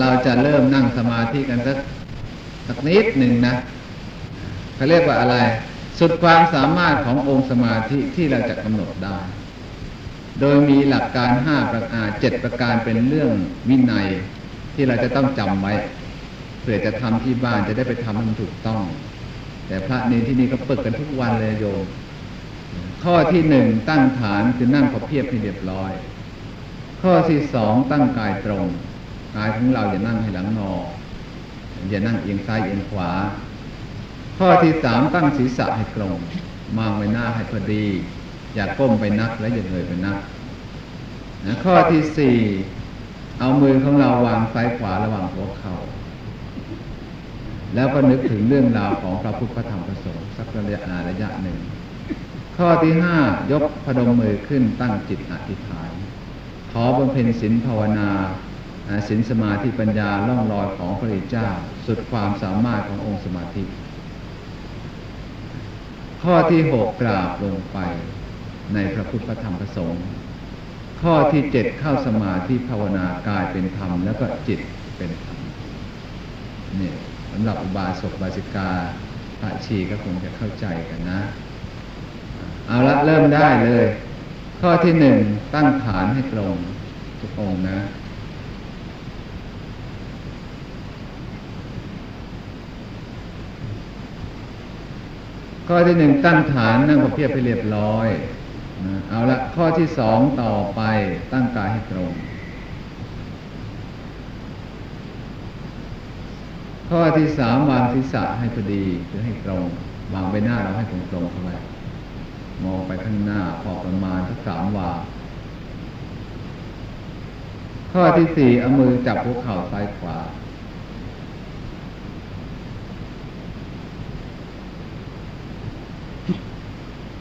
เราจะเริ่มนั่งสมาธิกันสักสักนิดหนึ่งนะเขาเรียกว่าอะไร สุดความสามารถขององค์สมาธิที่เราจะกำหนดได้ โดยมีหลักการห้าประการเจ็ดประการเป็นเรื่องวินัยที่เราจะต้องจำไว้เผื่อจะทำที่บ้านจะได้ไปทำมันถูกต้อง แต่พระเนรที่นี่ก็ปึกกันทุกวันเลยโยมข้อที่หนึ่งตั้งฐานคือนั่งพอเพียบให้เรียบร้อย ข้อที่สองตั้งกายตรง กายของเราอย่านั่งให้หลังงออย่านั่งเอียงซ้ายเอียงขวา ข้อที่สามตั้งศีรษะให้ตรงมองไปหน้าให้พอดี อย่าก้มไปนักและอย่าเงยไปนักนะข้อที่สี่เอามือของเราวางซ้ายขวาระหว่างหัวเขา่าแล้วก็นึกถึงเรื่องราวของพระพุทธธรรมพระสงฆ์สักระยะระยะหนึ่ง ข้อที่ห้ายกพนมมือขึ้นตั้งจิตอธิษฐาน ขอบำเพ็ญศีลภาวนา ศีลสมาธิปัญญาล่องลอยของพระเจ้า สุดความสามารถขององค์สมาธิ ข้อที่หกกราบลงไปในพระพุทธธรรมพระสงฆ์ข้อที่เจ็ดเข้าสมาธิภาวนากายเป็นธรรม แล้วก็จิตเป็นธรรมเนี่ยสำหรับบาสกบาสิกาพระชีก็คงจะเข้าใจกันนะ เอาละเริ่มได้เลย ข้อที่หนึ่งตั้งฐานให้ตรงทุกองนะ ข้อที่หนึ่งตั้งฐานนั่งประเพียบให้เรียบร้อยนะเอาละข้อที่สองต่อไปตั้งกายให้ตรง ข้อที่สามวางศีรษะให้พอดีคือให้ตรงวางใบหน้าเราให้ตรงตรงเข้าไปมองไปข้างหน้าพอประมาณสักสามวาข้อที่สี่เอามือจับหัวเข่าซ้ายขวา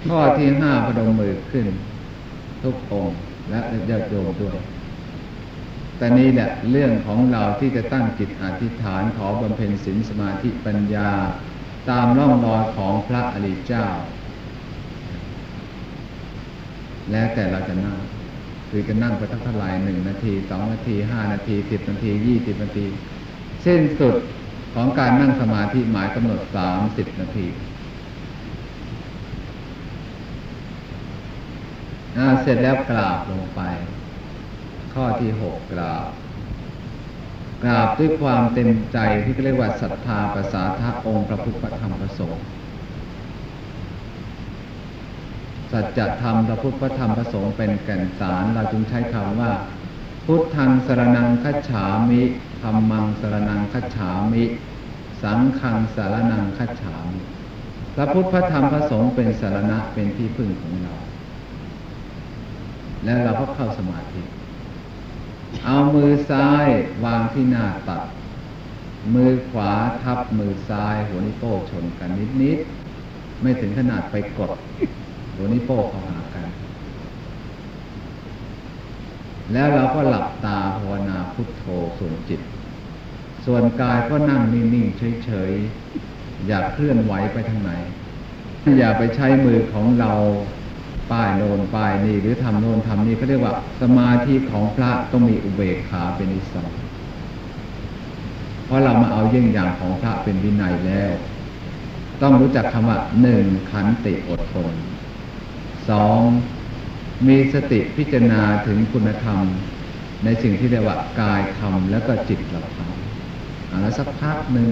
ข้อที่ห้าพนมมือขึ้น ทุกองค์และญาติโยมด้วย แต่นี้แหละเรื่องของเราที่จะตั้งจิตอธิษฐานขอบำเพ็ญศีลสมาธิปัญญา ตามร่องรอยของพระอริยเจ้า แล้วแต่เราจะนั่งคือจะนั่งไปทั้งเท่าไหร่หนึ่งนาทีสองนาทีห้านาทีสิบนาทียี่สิบนาทีเส้นสุดของการนั่งสมาธิหมายกำหนดสามสิบนาที เสร็จแล้วกราบลงไป ข้อที่หกกราบ กราบด้วยความเต็มใจที่เรียกว่าศรัทธาภาษาทะองค์พระพุทธธรรมพระสงฆ์สัจธรรมพระพุทธธรรมพระสงฆ์เป็นแก่นสาร เราจึงใช้คำว่า พุทธังสรนังคัจฉามิธรรมังสรนังคัจฉามิ สังฆังสารนังคัจฉามิพระพุทธธรรมพระสงฆ์เป็นสารณะเป็นที่พึ่งของเรา แล้วเราก็เข้าสมาธิ เอามือซ้ายวางที่หน้าตัดมือขวาทับมือซ้าย หัวนิ้วโป้ชนกันนิดๆ ไม่ถึงขนาดไปกด หัวนิ้วโป้เข้าหากัน แล้วเราก็หลับตาภาวนาพุทโธส่วนจิต ส่วนกายก็นั่งนิ่งๆเฉยๆ อย่าเคลื่อนไหวไปทางไหน อย่าไปใช้มือของเรา ป้ายโนนป้ายนี่หรือทำโนนทำนี่เขาเรียกว่าสมาธิของพระต้องมีอุเบกขาเป็นอิสระเพราะเรามาเอาเยี่ยงอย่างของพระเป็นวินัยแล้ว ต้องรู้จักคำว่าหนึ่งขันติอดทนสองมีสติพิจารณาถึงคุณธรรม ในสิ่งที่เรียกว่ากายธรรมแล้วก็จิตเราทำอ่าแล้วสักพักหนึ่ง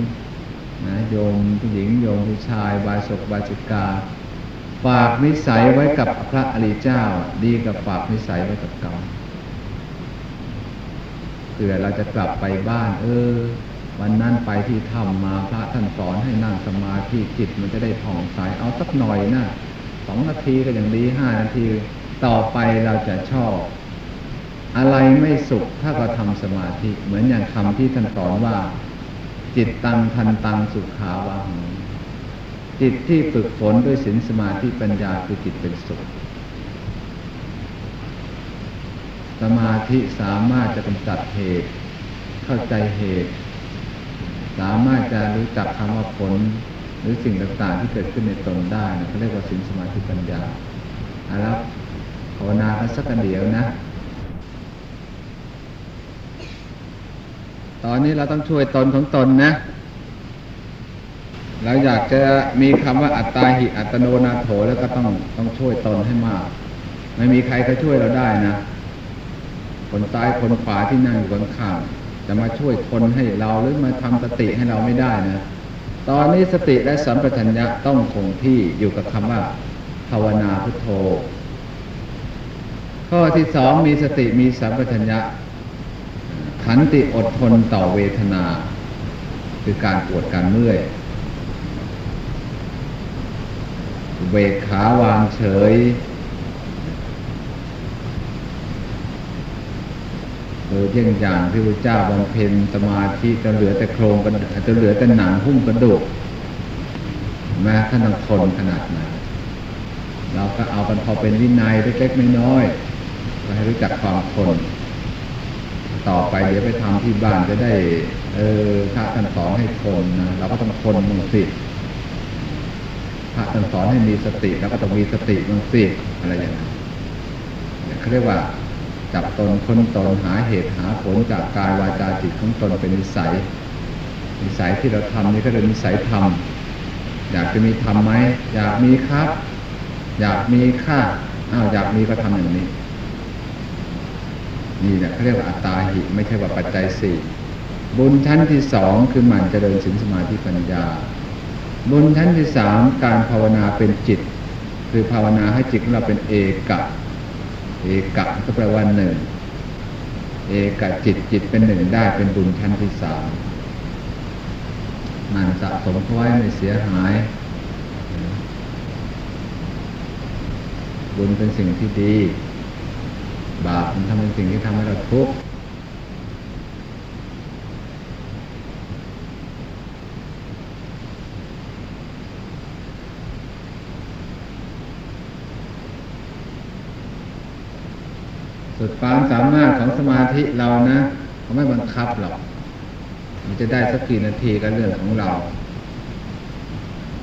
นะโยมผู้หญิงโยมผู้ชายบาศกบาจิกา ฝากนิสัยไว้กับพระอริยเจ้า ดีกับฝากนิสัยไว้กับกรรมเผื่อเราจะกลับไปบ้าน เออ วันนั้นไปที่ถ้ำมาพระท่านสอนให้นั่งสมาธิจิตมันจะได้ผ่องใสเอาสักหน่อยนะสองนาทีก็อย่างดีห้านาที ต่อไปเราจะชอบ อะไรไม่สุขถ้าเราทำสมาธิ เหมือนอย่างคำที่ท่านสอนว่า จิตตังทันตังสุขาวาหัง จิตที่ฝึกฝนด้วยศีลสมาธิปัญญาคือจิตเป็นสุขสมาธิสามารถจะกำจัดเหตุ เข้าใจเหตุ สามารถจะรู้จักคำว่าผล หรือสิ่งต่างๆ ที่เกิดขึ้นในตนได้นะเขาเรียกว่าศีลสมาธิปัญญาเอาละภาวนากันสักกันเดียวนะ ตอนนี้เราต้องช่วยตนของตนนะ เราอยากจะมีคำว่าอัตตาหิอัตโนนาโถแล้วก็ต้องต้องช่วยตนให้มาก ไม่มีใครก็ช่วยเราได้นะคนซ้ายคนขวาที่นั่งอยู่ข้างๆจะมาช่วยคนให้เราหรือมาทำสติให้เราไม่ได้นะ ตอนนี้สติและสัมปชัญญะต้องคงที่อยู่กับคำว่าภาวนาพุทโธ ข้อที่สองมีสติมีสัมปชัญญะขันติอดทนต่อเวทนา คือการปวดการเมื่อย เวกขาวางเฉยเออเยี่ยงอย่างที่พระเจ้าบำเพ็ญสมาธิจนเหลือแต่โครงกันจนเหลือแต่หนังหุ้มกระดูกแม้ขนาดคนขนาดไหนเราก็เอากันพอเป็นวินัยเล็กๆน้อยๆก็ให้รู้จักความทนต่อไปเดี๋ยวไปทำที่บ้านจะได้ เออพระท่านสอนให้ทนนะเราก็ต้องทนมึงสิ พระท่านสอนให้มีสติแล้วก็ต้องมีสติมึงสิอะไรอย่างนั้นเขาเรียกว่าจับตนค้นตนหาเหตุหาผลจากกายวาจาจิตของตนเป็นนิสัย นิสัยที่เราทำนี่ก็เรียกนิสัยธรรมอยากจะมีธรรมไหมอยากมีครับ อยากมีค่าอ้าวอยากมีก็ทำอย่างนี้ นี่แหละเขาเรียกว่าอัตตาหิ ไม่ใช่ว่าปัจจัยสี่บุญชั้นที่สองคือหมั่นเจริญสินสมาธิปัญญา บุญชั้นที่สามการภาวนาเป็นจิต คือภาวนาให้จิตของเราเป็นเอกะ เอกะก็แปลว่าหนึ่ง เอกะจิตจิตเป็นหนึ่งได้เป็นบุญชั้นที่สามมันสะสมเข้าไว้ไม่เสียหาย บุญเป็นสิ่งที่ดี บาปมันทำเป็นสิ่งที่ทำให้เราทุกข์ ความสามารถของสมาธิเรานะเขาไม่บังคับหรอกมันจะได้สักกี่นาทีก็เรื่องของเรา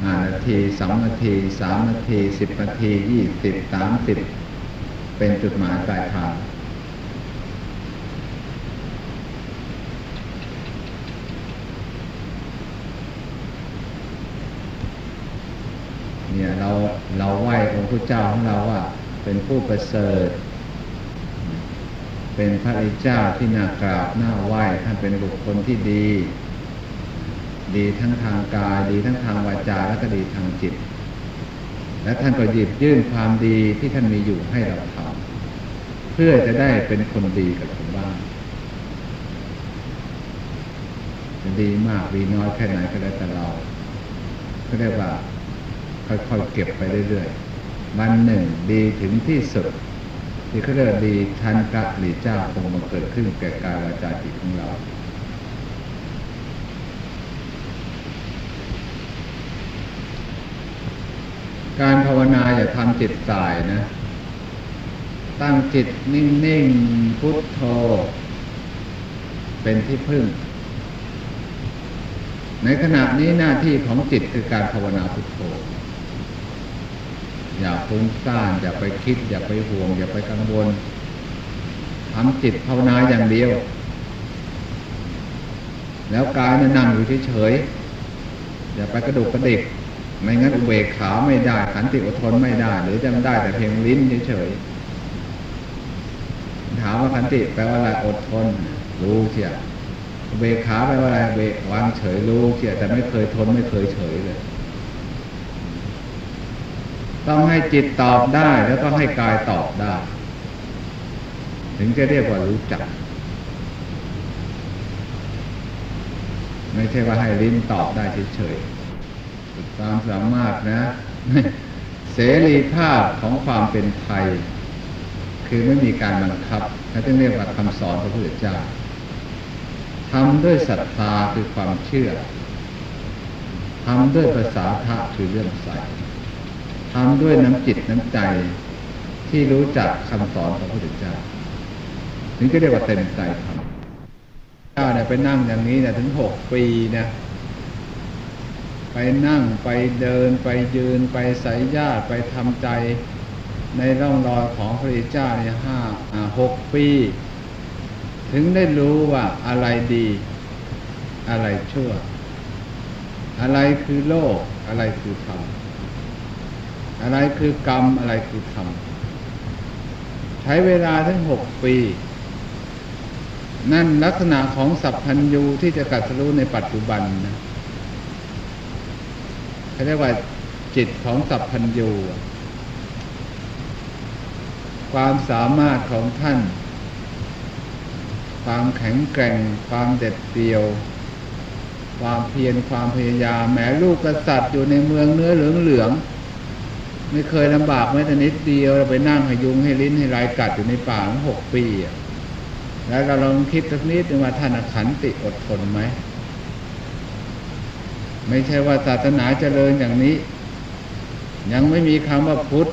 ห้านาทีสองนาทีสามนาทีสิบนาทียี่สิบสามสิบเป็นจุดหมายปลายทางเนี่ยเราเราไหว้องค์พระเจ้าของเราว่า เป็นผู้ประเสริฐ เป็นพระอิเจ้าที่น่ากราบน่าไหว้ท่านเป็นบุคคลที่ดี ดีทั้งทางกาย ดีทั้งทางวาจาและก็ดีทางจิต และท่านก็หยิบยื่นความดีที่ท่านมีอยู่ให้เราทำเพื่อจะได้เป็นคนดีกับคนบ้านจะดีมากดีน้อยแค่ไหนก็แล้วแต่เราก็เรียกว่าค่อยๆเก็บไปเรื่อยๆวันหนึ่งดีถึงที่สุด ที่เขาเรียกดีทันกะหรือเจ้าคงมาเกิดขึ้นแก่กายวาจาจิตของเรา การภาวนาอย่าทำจิตสายนะ ตั้งจิตนิ่ง ๆ พุทโธ เป็นที่พึ่ง ในขณะนี้หน้าที่ของจิตคือการภาวนาพุทโธ อย่าฟุ้งซ่านอย่าไปคิด อย่าไปห่วง อย่าไปกังวลทำจิตภาวนาอย่างเดียว แล้วกายนั่งอยู่เฉยๆอย่าไปกระดุกกระดิกไม่งั้นอุเบกขาไม่ได้ขันติอดทนไม่ได้ หรือจะได้แต่เพียงลิ้นเฉยๆถามว่าขันติแปลว่าอะไรอดทน รู้เชียอุเบกขาแปลว่าอะไรเบกวางเฉยรู้เชียแต่ไม่เคยทนไม่เคยเฉยเลย ต้องให้จิตตอบได้แล้วก็ให้กายตอบได้ ถึงจะเรียกว่ารู้จัก ไม่ใช่ว่าให้ลิ้นตอบได้เฉยๆความสามารถนะ เสรีภาพของความเป็นไทย คือไม่มีการบังคับเขาจะเรียกว่าคำสอนพระพุทธเจ้าทำด้วยศรัทธาคือความเชื่อทำด้วยภาษาทะคือเรื่องใส ทำด้วยน้ำจิตน้ำใจ ที่รู้จักคำสอนของพระพุทธเจ้าถึงจะเรียกว่าเต็มใจทำเจ้าเนี่ยไปนั่งอย่างนี้เนี่ยถึงหกปีนะไปนั่งไปเดินไปยืนไปใส่ญาติไปทำใจในร่องรอยของพระพุทธเจ้าเนี่ยห้าหกปี ถึงได้รู้ว่าอะไรดี อะไรชั่ว อะไรคือโลกอะไรคือธรรม อะไรคือกรรมอะไรคือธรรมใช้เวลาทั้งหกปี นั่นลักษณะของสัพพัญญูที่จะกัดสรู้ในปัจจุบันนะเขาเรียกว่าจิตของสัพพัญญูความสามารถของท่าน ความแข็งแกร่ง ความเด็ดเดี่ยว ความเพียรความพยายามแม้ลูกกษัตริย์อยู่ในเมืองเนื้อเหลืองเหลือง ไม่เคยลำบากแม้แต่นิดเดียวเราไปนั่งให้ยุงให้ลิ้นให้ลายกัดอยู่ในป่าหกปีอะแล้วเราลองคิดสักนิดว่าท่านขันติอดทนไหมไม่ใช่ว่าศาสนาเจริญอย่างนี้ ยังไม่มีคำว่าพุทธ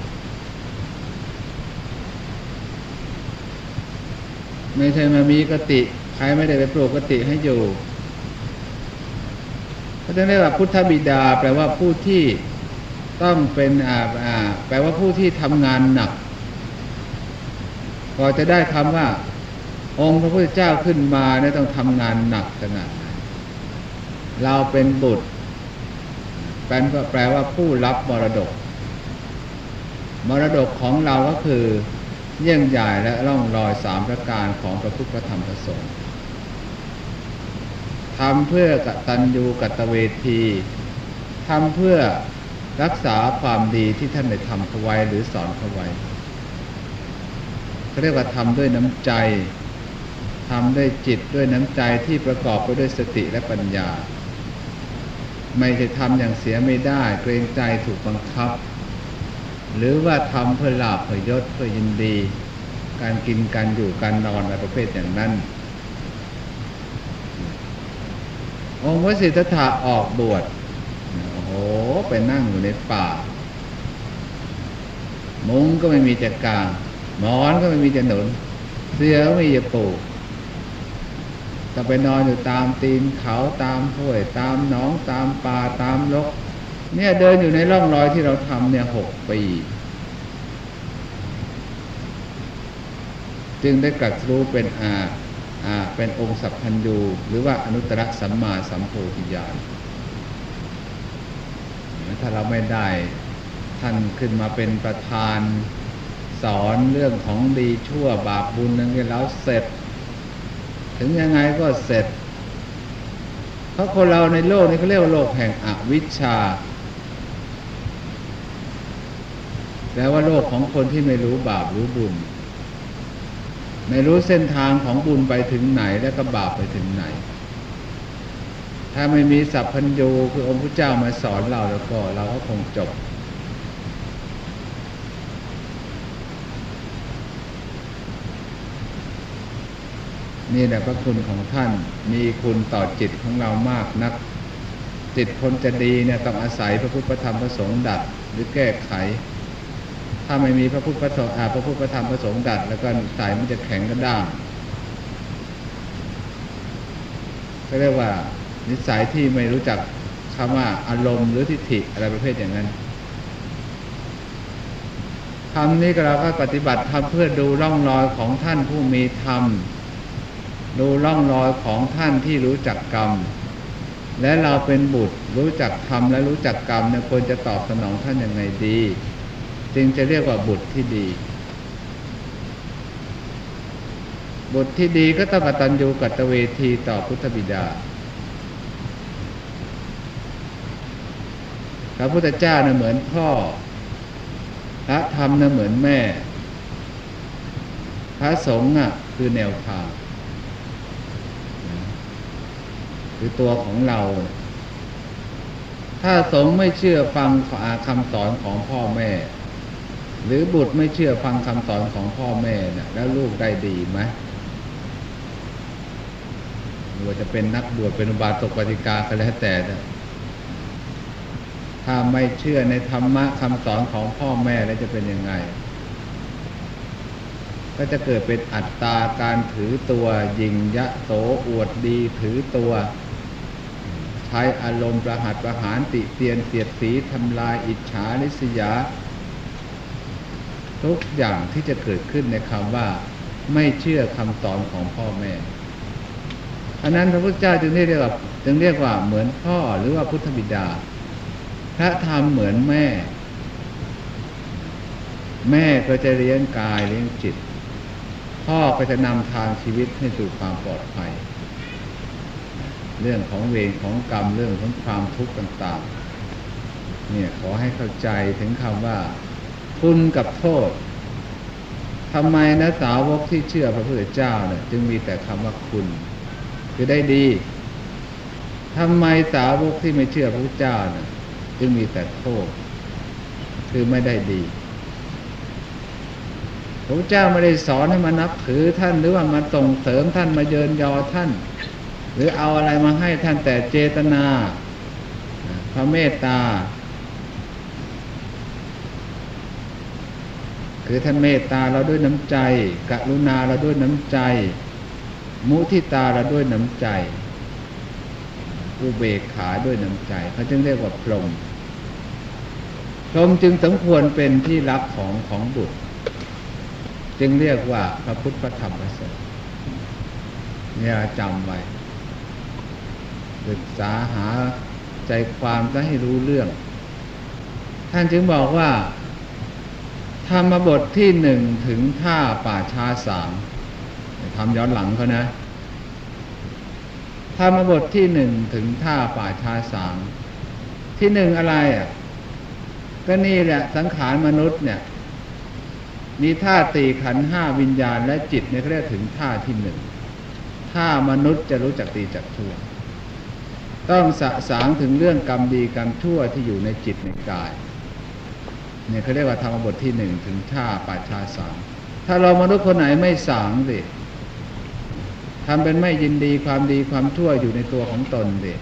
ไม่ใช่มามีกติ ใครไม่ได้ไปปลูกกติให้อยู่ก็จะเรียกว่าพุทธบิดา แปลว่าผู้ที่ ต้องเป็นอ่าอ่าแปลว่าผู้ที่ทำงานหนักก็จะได้คำว่า องค์พระพุทธเจ้าขึ้นมาเนี่ยต้องทำงานหนักขนาดไหนเราเป็นบุตรแปลก็แปลว่าผู้รับมรดก มรดกของเราก็คือ เยี่ยงใหญ่และร่องรอยสามประการของพระพุทธธรรมประสงค์ทำเพื่อกตัญญูกตเวทีทำเพื่อ รักษาความดีที่ท่านได้ทำเขาไว้หรือสอนเขาไว้เขาเรียกว่าทำด้วยน้ำใจทำด้วยจิตด้วยน้ำใจที่ประกอบไปด้วยสติและปัญญา ไม่จะทำอย่างเสียไม่ได้เกรงใจถูกบังคับ หรือว่าทำเพื่อลาภเพื่อยศเพื่อยินดี การกินการอยู่การนอนอะไรประเภทอย่างนั้น องค์วสิทธะออกบวช ไปนั่งอยู่ในป่า มุ้งก็ไม่มีจะกางหมอนก็ไม่มีจะหนุน เสื้อก็ไม่มีจะปูจะไปนอนอยู่ตามตีนเขาตามห้วย ตามหนองตามป่าตามลก เนี่ยเดินอยู่ในร่องรอยที่เราทำเนี่ยหกปีจึงได้กัดรู้เป็นอาอาเป็นองค์สัพพัญญูหรือว่าอนุตตรสัมมาสัมโพธิญาณ ถ้าเราไม่ได้ท่านขึ้นมาเป็นประธานสอนเรื่องของดีชั่วบาปบุญนั่นแล้วเสร็จ ถึงยังไงก็เสร็จ เพราะคนเราในโลกนี้เขาเรียกว่าโลกแห่งอวิชชาแปลว่าโลกของคนที่ไม่รู้บาปรู้บุญ ไม่รู้เส้นทางของบุญไปถึงไหนแล้วก็บาปไปถึงไหน ถ้าไม่มีสัพพัญญูคือองค์พระเจ้ามาสอนเราแล้วก็เราก็คงจบ นี่แหละพระคุณของท่านมีคุณต่อจิตของเรามากนัก จิตคนจะดีเนี่ยต้องอาศัยพระพุทธธรรมพระสงฆ์ดัดหรือแก้ไข ถ้าไม่มีพระพุทธพระสงฆ์พระพุทธธรรมพระสงฆ์ดัด แล้วก็สายมันจะแข็งกระด้างก็เรียกว่า นิสัยที่ไม่รู้จักคำว่าอารมณ์หรือทิฏฐิอะไรประเภทอย่างนั้นทำนี้เราก็ปฏิบัติทำเพื่อดูร่องรอยของท่านผู้มีธรรม ดูร่องรอยของท่านที่รู้จักกรรม และเราเป็นบุตรรู้จักธรรมและรู้จักกรรมเนี่ยควรจะตอบสนองท่านอยังไงดี จึงจะเรียกว่าบุตรที่ดี บุตรที่ดีก็ต้องกตัญญูกตเวทีต่อพุทธบิดา พระพุทธเจ้าเน่ะเหมือนพ่อ พระธรรมเน่ะเหมือนแม่ พระสงฆ์อะคือแนวทางคือตัวของเรา ถ้าสงฆ์ไม่เชื่อฟังคำสอนของพ่อแม่ หรือบุตรไม่เชื่อฟังคำสอนของพ่อแม่เนี่ยแล้วลูกได้ดีไหมหรือว่าจะเป็นนักบวชเป็นอุบาสกปฏิกาก็แล้วแต่นะ ถ้าไม่เชื่อในธรรมะคำสอนของพ่อแม่แล้วจะเป็นยังไง ก็จะเกิดเป็นอัตตาการถือตัวยิงยะโสอวดดีถือตัว ใช้อารมณ์ประหัตประหารติเตียนเสียดสีทำลายอิจฉาริษยา ทุกอย่างที่จะเกิดขึ้นในคำว่าไม่เชื่อคำสอนของพ่อแม่อันนั้นพระพุทธเจ้าจึงเรียกว่าจึงเรียกว่าเหมือนพ่อหรือว่าพุทธบิดา พระธรรมเหมือนแม่ แม่ก็จะเลี้ยงกายเลี้ยงจิต พ่อก็จะนำทางชีวิตให้สู่ความปลอดภัย เรื่องของเวรของกรรมเรื่องของความทุกข์ต่าง ๆ เนี่ยขอให้เข้าใจถึงคำว่าคุณกับโทษทำไมนะสาวกที่เชื่อพระพุทธเจ้าเนี่ยจึงมีแต่คำว่าคุณ คือได้ดีทำไมสาวกที่ไม่เชื่อพระพุทธเจ้าเนี่ย จึงมีแต่โทษ คือไม่ได้ดีพระเจ้าไม่ได้สอนให้มานับถือท่านหรือว่ามาส่งเสริมท่านมาเยินยอท่าน หรือเอาอะไรมาให้ท่านแต่เจตนาพระเมตตา คือท่านเมตตาเราด้วยน้ำใจ กรุณาเราด้วยน้ำใจ มุทิตาเราด้วยน้ำใจ อุเบกขาด้วยน้ำใจเขาจึงเรียกว่าพรหมพรหมจึงสมควรเป็นที่รักของของบุตร จึงเรียกว่าพระพุทธพระธรรมพระสงฆ์เนี่ยจำไว้ศึกษาหาใจความจะให้รู้เรื่อง ท่านจึงบอกว่า ธรรมบทที่หนึ่งถึงท่าป่าชาสามทำย้อนหลังเขานะ ธรรมบทที่หนึ่งถึงท่าป่าชาสามที่หนึ่งอะไรอะ ก็นี่แหละสังขารมนุษย์เนี่ยมีท่าตีขันห้าวิญญาณและจิตเนี่ยเขาเรียกถึงท่าที่หนึ่งท่ามนุษย์จะรู้จักดีจักชั่วต้องสะสางถึงเรื่องกรรมดีกรรมชั่วที่อยู่ในจิตในกายเนี่ยเขาเรียกว่าธรรมบทที่หนึ่งถึงท่าป่าชาสามถ้าเรามนุษย์คนไหนไม่สางสิ ทำเป็นไม่ยินดีความดีความชั่วอยู่ในตัวของตนสิ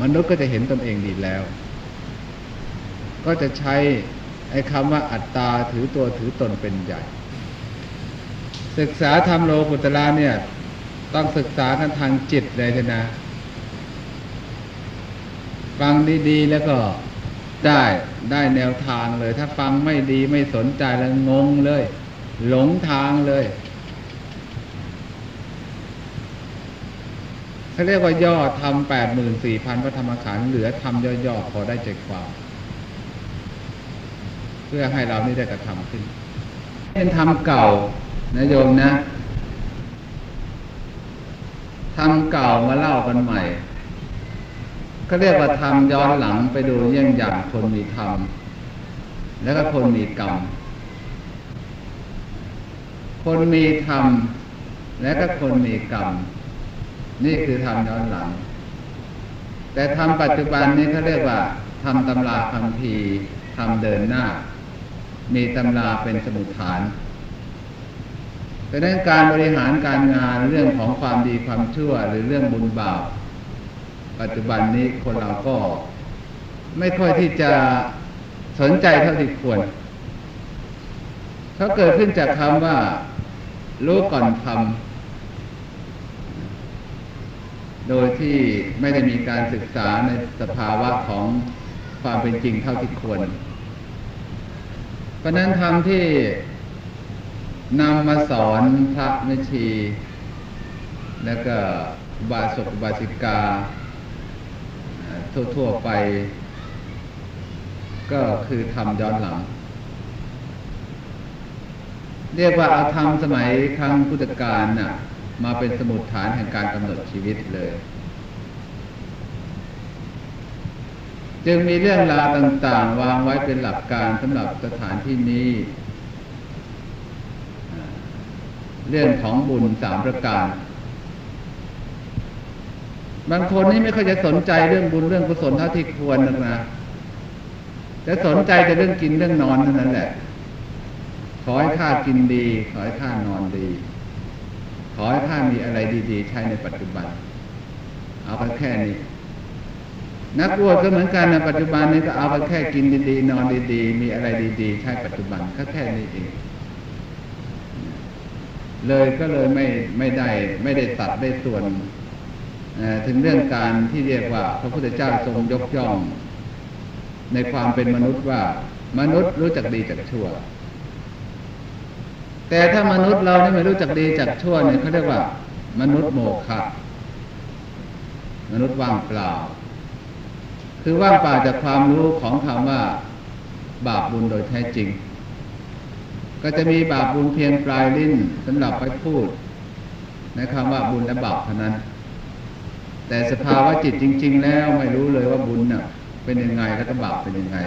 มนุษย์ก็จะเห็นตนเองดีแล้ว ก็จะใช้ไอ้คำว่าอัตตาถือตัวถือตนเป็นใหญ่ ศึกษาธรรมโลกุตละเนี่ย ต้องศึกษากันทางจิตเลยนะ ฟังดีๆ แล้วก็ได้ได้แนวทางเลย ถ้าฟังไม่ดีไม่สนใจแล้วงงเลย หลงทางเลย เขาเรียกว่าย่อทำแปดหมื่นสี่พันพระธรรมขันธ์เหลือทำย่อๆพอได้ใจความ เพื่อให้เรานี่ได้กระทำขึ้น เป็นธรรมเก่านะโยมนะทำเก่ามาเล่ากันใหม่เขาเรียกว่าทำย้อนหลังไปดูเยี่ยงอย่างคนมีธรรมแล้วก็คนมีกรรม คนมีธรรม และก็คนมีกรรม นี่คือทำย้อนหลัง แต่ทำปัจจุบันนี้เขาเรียกว่าทำตำราคำพีทำเดินหน้า มีตำราเป็นสมุดฐานดังนั้นการบริหารการงานเรื่องของความดีความชั่วหรือเรื่องบุญบาปปัจจุบันนี้คนเราก็ไม่ค่อยที่จะสนใจเท่าที่ควรเขาเกิดขึ้นจากคำว่า รู้ก่อนทำ โดยที่ไม่ได้มีการศึกษาในสภาวะของความเป็นจริงเท่าที่ควร เพราะนั้นทำที่นำมาสอนพระแม่ชี แล้วก็บาศกบาสิกา ทั่วๆไป ก็คือทำย้อนหลัง เรียกว่าเอาทำสมัยครั้งพุทธกาลน่ะ มาเป็นสมุดฐานแห่งการกำหนดชีวิตเลย จึงมีเรื่องราวต่างๆ วางไว้เป็นหลักการสำหรับสถานที่นี้ เรื่องของบุญสามประการ บางคนนี่ไม่ค่อยจะสนใจเรื่องบุญเรื่องกุศลเท่าที่ควรนะนะจะสนใจแต่เรื่องกินเรื่องนอนเท่านั้นแหละขอให้ข้ากินดี ขอให้ข้านอนดี ขอให้ข้ามีอะไรดีๆ ใช้ในปัจจุบัน เอาไปแค่นี้ นักบวชก็เหมือนกันในปัจจุบันนี้ก็เอาไปแค่กินดีๆ นอนดีๆ มีอะไรดีๆ ใช้ปัจจุบันก็แค่นี้เองเลยก็เลยไม่ไม่ได้ไม่ได้ตัดได้ส่วน ถึงเรื่องการที่เรียกว่า พระพุทธเจ้าทรงยกย่อง ในความเป็นมนุษย์ว่ามนุษย์รู้จักดีจักชั่ว แต่ถ้ามนุษย์เราเนี่ยไม่รู้จักดีจักชั่วเนี่ยเขาเรียกว่า มนุษย์โมฆะมนุษย์ว่างเปล่า คือว่างเปล่าจากความรู้ของคำว่า บาปบุญโดยแท้จริง ก็จะมีบาปบุญเพียงปลายลิ้นสำหรับไปพูด ในคำว่าบุญและบาปเท่านั้น แต่สภาวะจิตจริง ๆ แล้วไม่รู้เลยว่าบุญน่ะเป็นยังไงแล้วก็บาปเป็นยังไง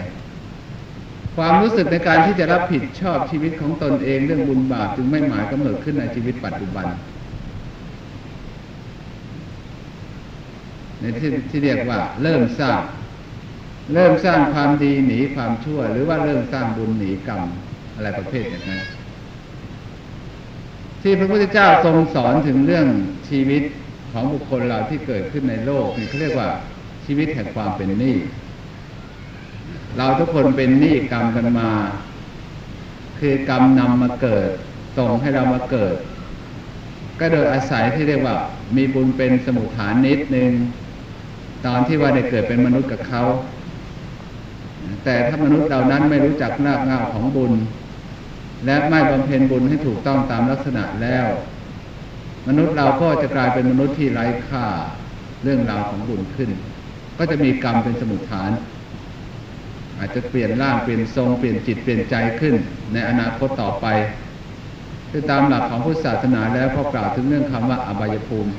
ความรู้สึกในการที่จะรับผิดชอบชีวิตของตนเองเรื่องบุญบาปจึงไม่หมายกำเนิดขึ้นในชีวิตปัจจุบัน ในที่ที่เรียกว่า เริ่มสร้าง เริ่มสร้างความดีหนีความชั่ว หรือว่าเริ่มสร้างบุญหนีกรรมอะไรประเภทอย่างนั้นที่พระพุทธเจ้าทรงสอนถึงเรื่องชีวิตของบุคคลเราที่เกิดขึ้นในโลกนี่เขาเรียกว่าชีวิตแห่งความเป็นหนี้ เราทุกคนเป็นหนี้กรรมกันมา คือกรรมนำมาเกิด ส่งให้เรามาเกิด ก็โดยอาศัยที่เรียกว่า มีบุญเป็นสมุทฐานนิดนึง ตอนที่ว่าได้เกิดเป็นมนุษย์กับเขา แต่ถ้ามนุษย์เรานั้นไม่รู้จักราเงาของบุญ และไม่บำเพ็ญบุญให้ถูกต้องตามลักษณะแล้ว มนุษย์เราก็จะกลายเป็นมนุษย์ที่ไร้ค่าเรื่องราวของบุญขึ้น ก็จะมีกรรมเป็นสมุทฐาน อาจจะเปลี่ยนร่างเปลี่ยนทรงเปลี่ยนจิตเปลี่ยนใจขึ้น ในอนาคตต่อไปคือตามหลักของพุทธศาสนาแล้วก็กล่าวถึงเรื่องคำว่าอบายภูมิ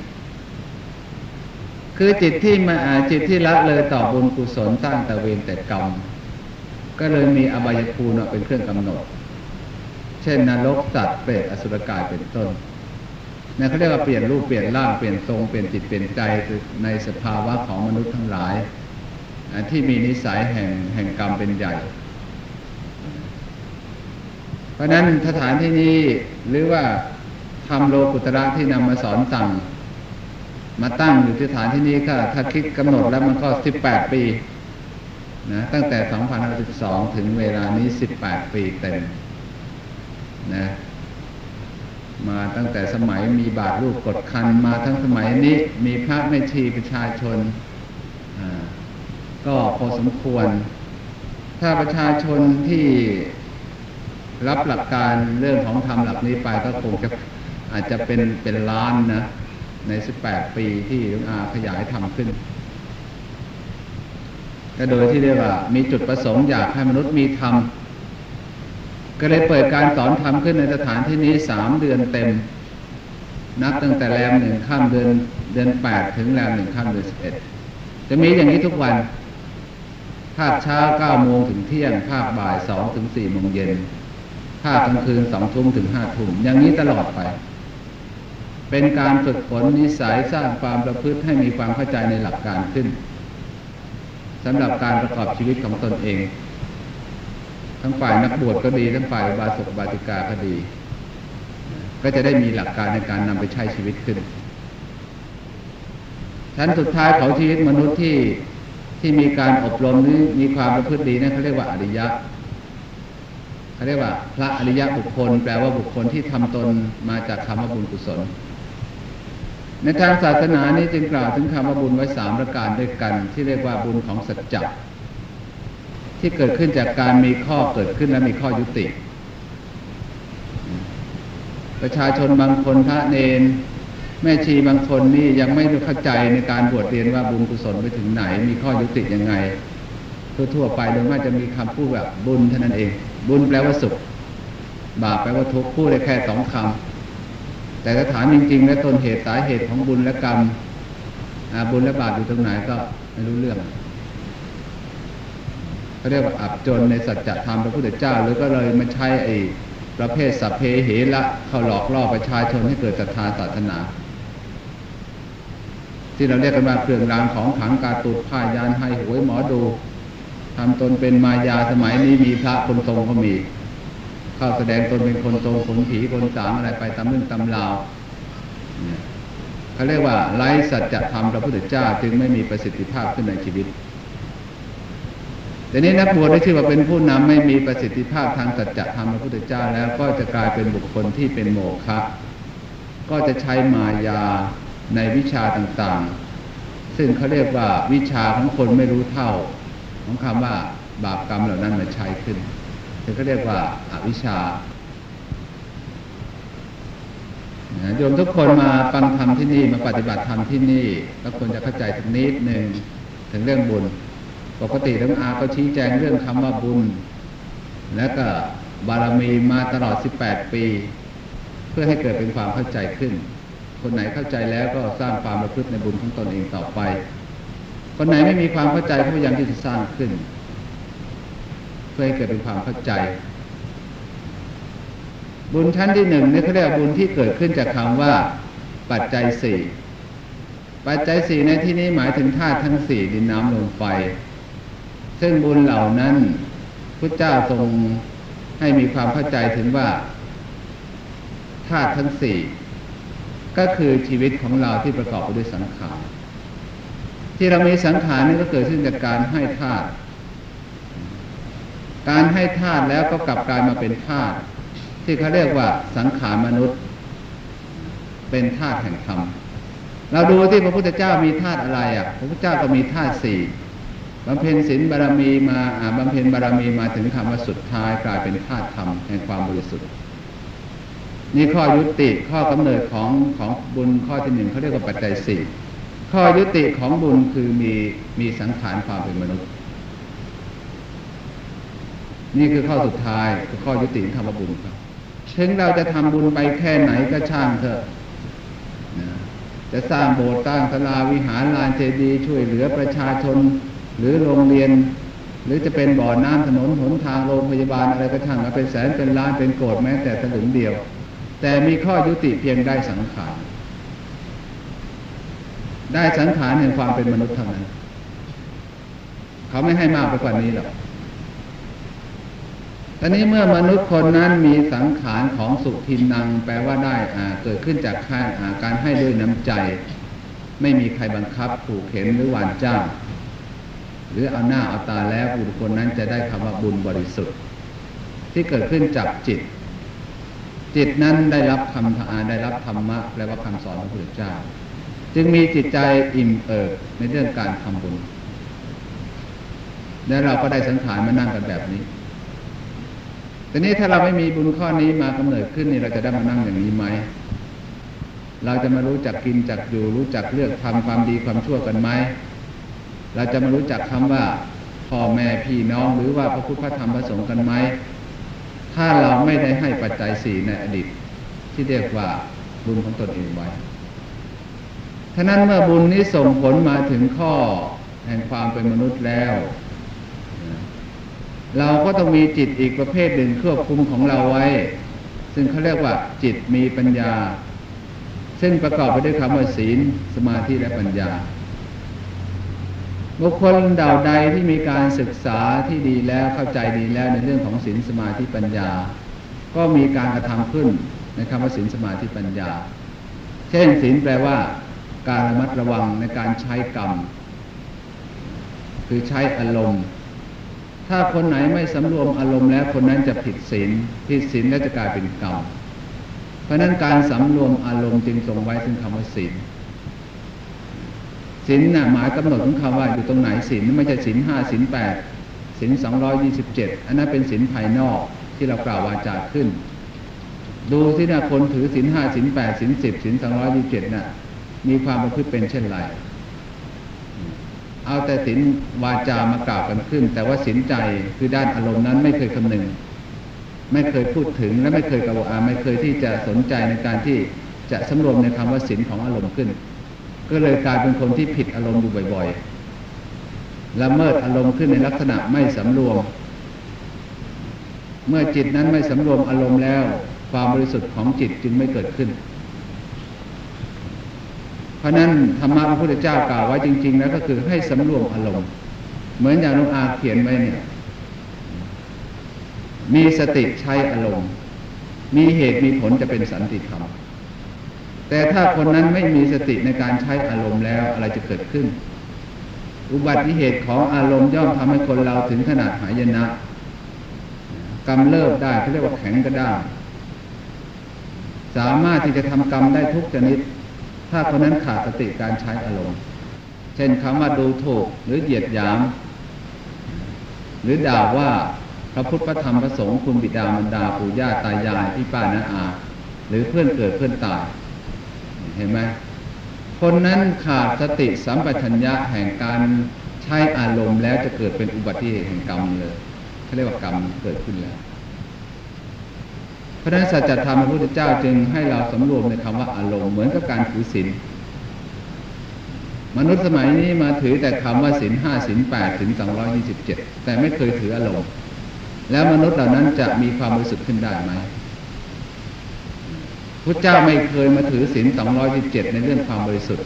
คือจิตที่มาจิตที่ละเลยต่อบุญกุศลสร้างแต่เวรแต่กรรม ก็เลยมีอบายภูมิเป็นเครื่องกำหนด เช่นนรกสัตว์เปรตอสุรกายเป็นต้นนี่เขาเรียกว่าเปลี่ยนรูปเปลี่ยนร่างเปลี่ยนทรงเปลี่ยนจิตเปลี่ยนใจในสภาวะของมนุษย์ทั้งหลาย ที่มีนิสัยแห่งแห่งกรรมเป็นใหญ่ เพราะนั้นสถานที่นี้หรือว่าทำโลกุตระที่นำมาสอนสั่ง มาตั้งอยู่ที่ฐานที่นี้ก็ถ้าคิดกำหนดแล้วมันก็สิบแปดปีนะตั้งแต่สองพันสิบสองถึงเวลานี้สิบแปดปีเต็มนะมาตั้งแต่สมัยมีบาทรูปกดคัน มาทั้งสมัยนี้มีพระแม่ชีประชาชน ก็พอสมควร ถ้าประชาชนที่รับหลักการเรื่องของธรรมหลักนี้ไปก็คงจะอาจจะเป็นเป็นล้านนะ ในสิบแปดปีที่ลุงอาขยายทำขึ้นก็โดยที่เรียกว่ามีจุดประสงค์อยากให้มนุษย์มีธรรม ก็เลยเปิดการสอนธรรมขึ้นในสถานที่นี้สามเดือนเต็ม นับตั้งแต่แรมหนึ่งข้ามเดือนเดือนแปดถึงแรมหนึ่งข้ามเดือนสิบเอ็ดจะมีอย่างนี้ทุกวัน ภาคเช้าเก้าโมงถึงเที่ยง ภาคบ่ายสองถึงสี่โมงเย็น ภาคกลางคืนสองทุ่มถึงห้าทุ่มอย่างนี้ตลอดไป เป็นการฝึกฝนนิสัยสร้างความประพฤติให้มีความเข้าใจในหลักการขึ้นสำหรับการประกอบชีวิตของตนเอง ทั้งฝ่ายนักบวชก็ดี ทั้งฝ่ายบาสกบาติกาก็ดี ก็จะได้มีหลักการในการนำไปใช้ชีวิตขึ้นชั้นสุดท้ายของชีวิตมนุษย์ที่ ที่มีการอบรมนี้มีความประพฤติดีนั่นเขาเรียกว่าอริยะเขาเรียกว่า พระอริยะบุคคล แปลว่าบุคคลที่ทำตนมาจากคำว่าบุญกุศล ในทางศาสนานี้จึงกล่าวถึงคำว่าบุญไว้สามประการด้วยกัน ที่เรียกว่าบุญของสัจจะที่เกิดขึ้นจากการมีข้อเกิดขึ้นและมีข้อยุติ ประชาชนบางคนพระเนน แม่ชีบางคนนี่ยังไม่เข้าใจในการบวชเรียนว่าบุญกุศลไปถึงไหน มีข้อยุติยังไง ทั่วๆไปโดยมากจะมีคำพูดแบบบุญเท่านั้นเอง บุญแปลว่าสุข บาปแปลว่าทุกข์พูดได้แค่สองคำแต่ถ้าถามจริงๆ และต้นเหตุสาเหตุของบุญและกรรมบุญและบาปอยู่ตรงไหนก็ไม่รู้เรื่องเขาเรียกว่าอับจนในสัจธรรมพระพุทธเจ้าหรือก็เลยมาใช้ไอ้ประเภทสัพเพเหระเขาหลอกล่อประชาชนให้เกิดศรัทธาศาสนา ที่เราเรียกกันว่าเครื่องรางของขังการตุดผ้ายานให้หวยหมอดูทำตนเป็นมายาสมัยนี้มีพระคนทรงก็มี เข้าแสดงตนเป็นคนทรงคนผีคนสางอะไรไปตามเรื่องตำราวเขาเรียกว่าไร้สัจธรรมพระพุทธเจ้าจึงไม่มีประสิทธิภาพขึ้นในชีวิตแต่นี้นักบวชได้ชื่อว่าเป็นผู้นำไม่มีประสิทธิภาพทางสัจธรรมพระพุทธเจ้าแล้วก็จะกลายเป็นบุคคลที่เป็นโมฆะก็จะใช้มายา ในวิชาต่างๆ ซึ่งเขาเรียกว่าวิชาของคนไม่รู้เท่า ของคำว่าบาปกรรมเหล่านั้นมาใช้ขึ้นซึ่งเขาเรียกว่าอาวิชาโยมทุกคนมาฟังธรรมที่นี่มาปฏิบัติธรรมที่นี่ก็ควรจะเข้าใจถึงนิดหนึ่งถึงเรื่องบุญ ปกติหลวงอาก็ชี้แจงเรื่องคำว่าบุญ และก็บารมีมาตลอด 18 ปี เพื่อให้เกิดเป็นความเข้าใจขึ้น คนไหนเข้าใจแล้วก็สร้างความประพฤติในบุญของตนเองต่อไป คนไหนไม่มีความเข้าใจก็พยายามที่จะสร้างขึ้น เพื่อให้เกิดเป็นความเข้าใจ บุญชั้นที่หนึ่งนี่เขาเรียกบุญที่เกิดขึ้นจากคำว่า ปัจจัยสี่ปัจจัยสี่ในที่นี้หมายถึงธาตุทั้งสี่ดินน้ำลมไฟ ซึ่งบุญเหล่านั้นพระเจ้าทรงให้มีความเข้าใจถึงว่าธาตุทั้งสี่ ก็คือชีวิตของเราที่ประกอบไปด้วยสังขาร ที่เรามีสังขารนี่ก็เกิดขึ้นจากการให้ธาตุการให้ธาตุแล้วก็กลับกลายมาเป็นธาตุที่เขาเรียกว่าสังขารมนุษย์ เป็นธาตุแห่งธรรมเราดูที่พระพุทธเจ้ามีธาตุอะไรอะ พระพุทธเจ้าก็มีธาตุสี่บำเพ็ญศีลบารมีมาบำเพ็ญบารมีมาถึงคำว่าสุดท้ายกลายเป็นธาตุธรรมแห่งความบริสุทธิ์ นี่ข้อยุติข้อกำเนิดของของบุญข้อที่หนึ่งเขาเรียกว่าปัจจัยสี่ข้อยุติของบุญคือมีมีสังขารความเป็นมนุษย์ นี่คือข้อสุดท้ายคือข้อยุติของคำบุญครับถึงเราจะทำบุญไปแค่ไหนก็ช่างเถอะจะสร้างโบสถ์สร้างศาลาวิหารลานเจดีย์ช่วยเหลือประชาชน หรือโรงเรียน หรือจะเป็นบ่อน้ำถนนหนทางโรงพยาบาลอะไรก็ช่างมาเป็นแสนเป็นล้านเป็นโกดแม้แต่สลึงเดียว แต่มีข้อยุติเพียงได้สังขาร ได้สังขารแห่งความเป็นมนุษย์เท่านั้น เขาไม่ให้มากไปกว่านี้หรอกตอนนี้เมื่อมนุษย์คนนั้นมีสังขารของสุทินนัง แปลว่าได้อาเกิดขึ้นจากการให้ด้วยน้ำใจ ไม่มีใครบังคับผูกเข็นหรือหวานจ้างหรือเอาหน้าเอาตาแล้วบุคคลนั้นจะได้คำว่าบุญบริสุทธิ์ ที่เกิดขึ้นจากจิต จิตนั้นได้รับคำทานได้รับธรรมะแปลว่าคำสอนของพระพุทธเจ้า จึงมีจิตใจอิ่มเอิบในเรื่องการทำบุญและเราก็ได้สังขารมานั่งกันแบบนี้แต่นี้ถ้าเราไม่มีบุญข้อนี้มากำเนิดขึ้นนี่เราจะได้มานั่งอย่างนี้ไหม เราจะมารู้จักกินจักอยู่ รู้จักเลือกทำความดีความชั่วกันไหม เราจะมารู้จักคำว่าพ่อแม่พี่น้องหรือว่าพระพุทธพระธรรมพระสงฆ์กันไหม ถ้าเราไม่ได้ให้ปัจจัยสี่ในอดีต ที่เรียกว่าบุญของตนเองไว้ท่านั้นเมื่อบุญนี้ส่งผลมาถึงข้อแห่งความเป็นมนุษย์แล้ว เราก็ต้องมีจิตอีกประเภทหนึ่งควบคุมของเราไว้ ซึ่งเขาเรียกว่า จิตมีปัญญา ซึ่งประกอบไปด้วยคำว่าศีล สมาธิและปัญญา บุคคลเดาใดที่มีการศึกษาที่ดีแล้วเข้าใจดีแล้วในเรื่องของศีลสมาธิปัญญา ก็มีการกระทำขึ้นในคำว่าศีลสมาธิปัญญา เช่นศีลแปลว่า การระมัดระวังในการใช้กรรม คือใช้อารมณ์ ถ้าคนไหนไม่สำรวมอารมณ์แล้วคนนั้นจะผิดศีลผิดศีลแล้วจะกลายเป็นกรรมเพราะนั้นการสำรวมอารมณ์จึงทรงไว้ถึงคำว่าศีล ศีลน่ะหมายกำหนดของคำว่าอยู่ตรงไหนศีลไม่ใช่ศีลห้าศีลแปดศีลสองร้อยี่สิบเจ็ดอันนั้นเป็นศีลภายนอกที่เรากล่าววาจาขึ้น ดูที่น่ะคนถือศีลห้าศีลแปดศีลสิบศีลสองร้อยยี่สิบเจ็ดน่ะมีความประพฤติเป็นเช่นไรเอาแต่ศีลวาจามากล่าวกันขึ้น แต่ว่าศีลใจคือด้านอารมณ์นั้นไม่เคยคำนึง ไม่เคยพูดถึงและไม่เคยกระวาไม่เคยที่จะสนใจในการที่จะสำรวมในคำว่าศีลของอารมณ์ขึ้น ก็เลยกลายเป็นคนที่ผิดอารมณ์อยู่บ่อยๆละเมิดอารมณ์ขึ้นในลักษณะไม่สำรวม เมื่อจิตนั้นไม่สำรวมอารมณ์แล้ว ความบริสุทธิ์ของจิตจึงไม่เกิดขึ้น เพราะนั้นธรรมะพระพุทธเจ้ากล่าวไว้จริง ๆ แล้วก็คือให้สำรวมอารมณ์ เหมือนอย่างลุงอาเขียนไว้เนี่ย มีสติใช้อารมณ์ มีเหตุมีผลจะเป็นสันติธรรม แต่ถ้าคนนั้นไม่มีสติในการใช้อารมณ์แล้วอะไรจะเกิดขึ้น อุบัติเหตุของอารมณ์ย่อมทำให้คนเราถึงขนาดหายนะกรรมเลิกได้เขาเรียกว่าแข็งกระด้างสามารถที่จะทำกรรมได้ทุกชนิด ถ้าคนนั้นขาดสติการใช้อารมณ์ เช่นคำว่าดูถูกหรือเหยียดหยาม หรือด่าว่าพระพุทธพระธรรมพระสงฆ์คุณบิดามารดาปู่ย่าตายายพี่ป้าน้าอา หรือเพื่อนเกิดเพื่อนตาย เห็นไหมคนนั้นขาดสติสัมปชัญญะแห่งการใช้อารมณ์แล้วจะเกิดเป็นอุบัติเหตุแห่งกรรมเลยเขาเรียกว่ากรรมเกิดขึ้นแล้ว เพราะนั้นสัจธรรมพระพุทธเจ้าจึงให้เราสำรวมในคำว่าอารมณ์เหมือนกับการถือศีลมนุษย์สมัยนี้มาถือแต่คำว่าศีลห้าศีลแปดถึงสองร้อยี่สิบเจ็ดแต่ไม่เคยถืออารมณ์แล้วมนุษย์เหล่านั้นจะมีความรู้สึกขึ้นได้ไหม พระเจ้าไม่เคยมาถือศีลสองร้อยเจ็ดในเรื่องความบริสุทธิ์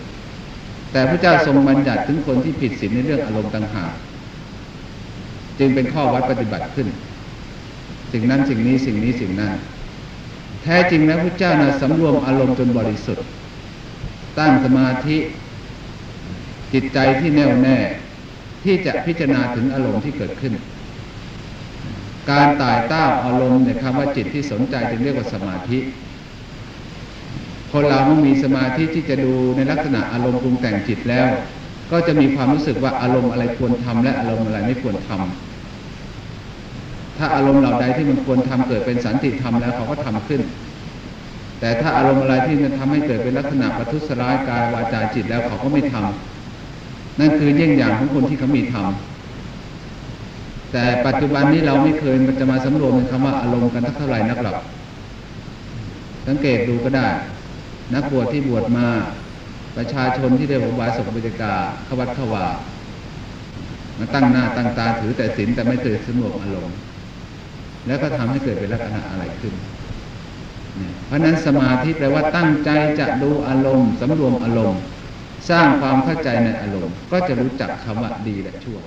แต่พระเจ้าทรงบัญญัติถึงคนที่ผิดศีลในเรื่องอารมณ์ต่างหากจึงเป็นข้อวัดปฏิบัติขึ้น สิ่งนั้นสิ่งนี้สิ่งนี้สิ่งนั้น แท้จริงแล้วพระเจ้านะสำรวมอารมณ์จนบริสุทธิ์ ตั้งสมาธิจิตใจที่แน่วแน่ที่จะพิจารณาถึงอารมณ์ที่เกิดขึ้น การตายต้าอารมณ์ในคำว่าจิตที่สนใจจึงเรียกว่าสมาธิ คนเราเมื่อมีสมาธิที่จะดูในลักษณะอารมณ์ปรุงแต่งจิตแล้ว ก็จะมีความรู้สึกว่าอารมณ์อะไรควรทำและอารมณ์อะไรไม่ควรทำถ้าอารมณ์เหล่าใดที่มันควรทำเกิดเป็นสันติธรรมแล้วเขาก็ทำขึ้น แต่ถ้าอารมณ์อะไรที่มันทำให้เกิดเป็นลักษณะประทุษร้ายกายวาจาจิตแล้วเขาก็ไม่ทำนั่นคือเยี่ยงอย่างของคนที่เขามีธรรมแต่ปัจจุบันนี้เราไม่เคยมันจะมาสำรวมในคำว่าอารมณ์กันเท่าไหร่นักหรอกสังเกตดูก็ได้ นักบวชที่บวชมา ประชาชนที่ได้บวชสมบิกาขวัดขวามาตั้งหน้าตั้งตาถือแต่ศีลแต่ไม่เคยสำรวมอารมณ์แล้วก็ทำให้เกิดเป็นลักษณะอะไรขึ้น เพราะนั้นสมาธิแปลว่าตั้งใจจะดูอารมณ์สำรวมอารมณ์ สร้างความเข้าใจในอารมณ์ ก็จะรู้จักคำว่าดีและชั่ว